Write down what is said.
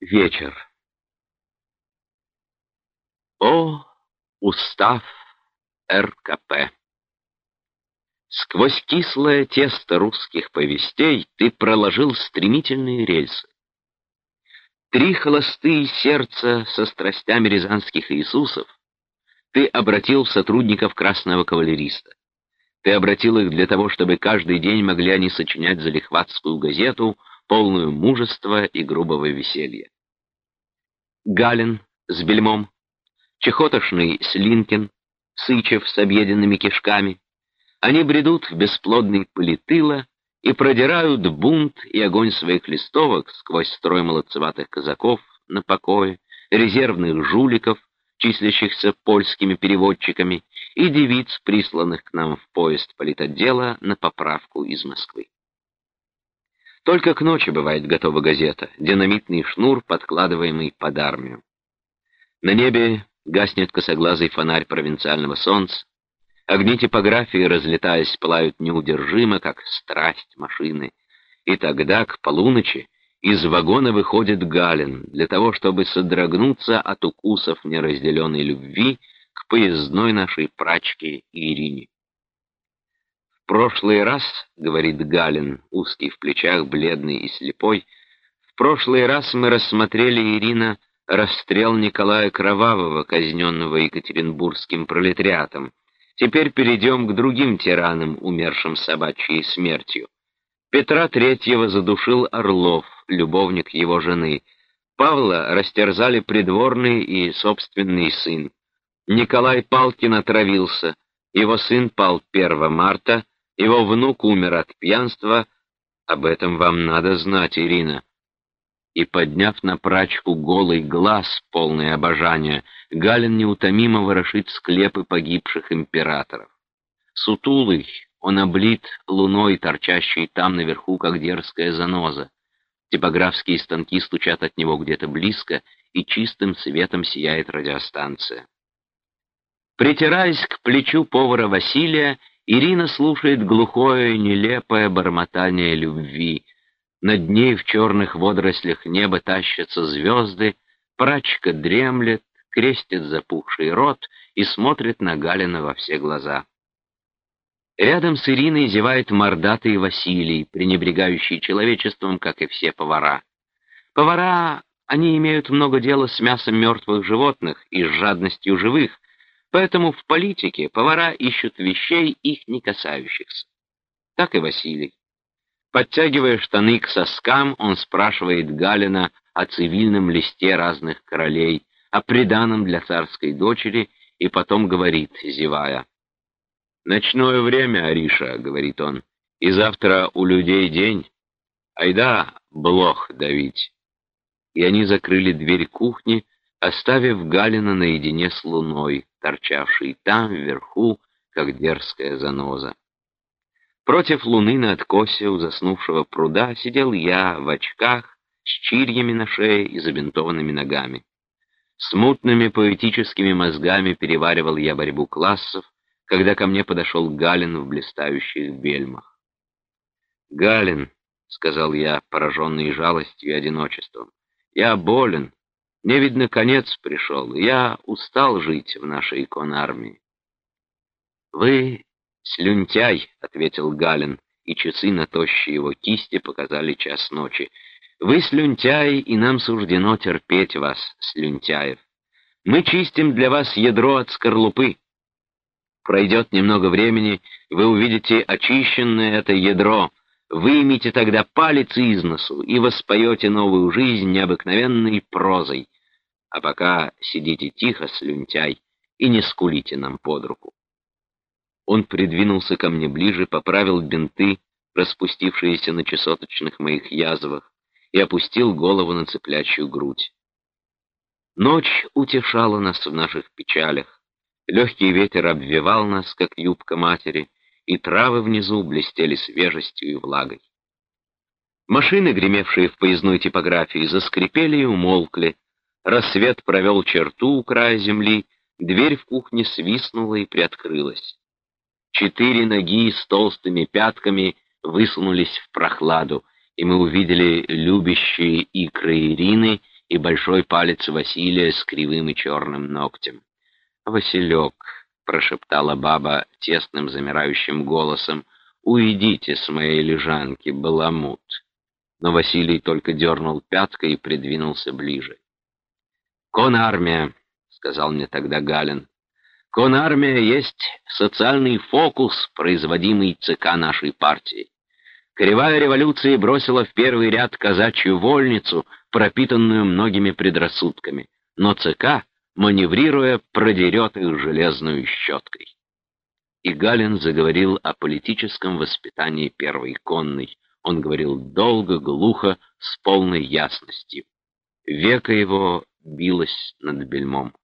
Вечер. О, устав РКП! Сквозь кислое тесто русских повестей ты проложил стремительные рельсы. Три холостые сердца со страстями рязанских Иисусов ты обратил в сотрудников красного кавалериста. Ты обратил их для того, чтобы каждый день могли они сочинять залихватскую газету полную мужества и грубого веселья. Галин с бельмом, Чехотошный с Линкин, Сычев с объеденными кишками. Они бредут в бесплодный пыли тыла и продирают бунт и огонь своих листовок сквозь строй молодцеватых казаков на покое, резервных жуликов, числящихся польскими переводчиками, и девиц, присланных к нам в поезд политотдела на поправку из Москвы. Только к ночи бывает готова газета, динамитный шнур, подкладываемый под армию. На небе гаснет косоглазый фонарь провинциального солнца, огни типографии, разлетаясь, пылают неудержимо, как страсть машины, и тогда, к полуночи, из вагона выходит Галин для того, чтобы содрогнуться от укусов неразделенной любви к поездной нашей прачке Ирине прошлый раз, — говорит Галин, узкий в плечах, бледный и слепой, — в прошлый раз мы рассмотрели, Ирина, расстрел Николая Кровавого, казненного Екатеринбургским пролетариатом. Теперь перейдем к другим тиранам, умершим собачьей смертью. Петра Третьего задушил Орлов, любовник его жены. Павла растерзали придворный и собственный сын. Николай Палкин отравился. Его сын пал 1 марта, его внук умер от пьянства. Об этом вам надо знать, Ирина. И, подняв на прачку голый глаз, полный обожания, Галин неутомимо ворошит склепы погибших императоров. Сутулый, он облит луной, торчащей там наверху, как дерзкая заноза. Типографские станки стучат от него где-то близко, и чистым светом сияет радиостанция. Притираясь к плечу повара Василия, Ирина слушает глухое, нелепое бормотание любви. Над ней в черных водорослях неба тащатся звезды, прачка дремлет, крестит запухший рот и смотрит на Галина во все глаза. Рядом с Ириной зевает мордатый Василий, пренебрегающий человечеством, как и все повара. Повара, они имеют много дела с мясом мертвых животных и с жадностью живых, Поэтому в политике повара ищут вещей, их не касающихся. Так и Василий. Подтягивая штаны к соскам, он спрашивает Галина о цивильном листе разных королей, о приданом для царской дочери, и потом говорит, зевая. «Ночное время, Ариша», — говорит он, — «и завтра у людей день. Айда, блох давить». И они закрыли дверь кухни, оставив Галина наедине с луной, торчавшей там, вверху, как дерзкая заноза. Против луны на откосе у заснувшего пруда сидел я в очках, с чирьями на шее и забинтованными ногами. Смутными поэтическими мозгами переваривал я борьбу классов, когда ко мне подошел Галин в блистающих бельмах. «Галин», — сказал я, пораженный жалостью и одиночеством, — «я болен, мне, видно, конец пришел, я устал жить в нашей иконармии. «Вы слюнтяй», — ответил Галин, и часы на тощей его кисти показали час ночи. «Вы слюнтяй, и нам суждено терпеть вас, слюнтяев. Мы чистим для вас ядро от скорлупы. Пройдет немного времени, вы увидите очищенное это ядро, Вымите тогда палец из носу и воспоете новую жизнь необыкновенной прозой. А пока сидите тихо, слюнтяй, и не скулите нам под руку. Он придвинулся ко мне ближе, поправил бинты, распустившиеся на чесоточных моих язвах, и опустил голову на цыплячью грудь. Ночь утешала нас в наших печалях. Легкий ветер обвивал нас, как юбка матери, и травы внизу блестели свежестью и влагой. Машины, гремевшие в поездной типографии, заскрипели и умолкли. Рассвет провел черту у края земли, дверь в кухне свистнула и приоткрылась. Четыре ноги с толстыми пятками высунулись в прохладу, и мы увидели любящие икры Ирины и большой палец Василия с кривым и черным ногтем. «Василек», — прошептала баба тесным замирающим голосом, — «уйдите с моей лежанки, баламут». Но Василий только дернул пяткой и придвинулся ближе. «Конармия», — сказал мне тогда Галин, — «конармия есть социальный фокус, производимый ЦК нашей партии. Кривая революции бросила в первый ряд казачью вольницу, пропитанную многими предрассудками, но ЦК, маневрируя, продерет их железную щеткой. И Галин заговорил о политическом воспитании первой конной. Он говорил долго, глухо, с полной ясностью. Века его билось над бельмом.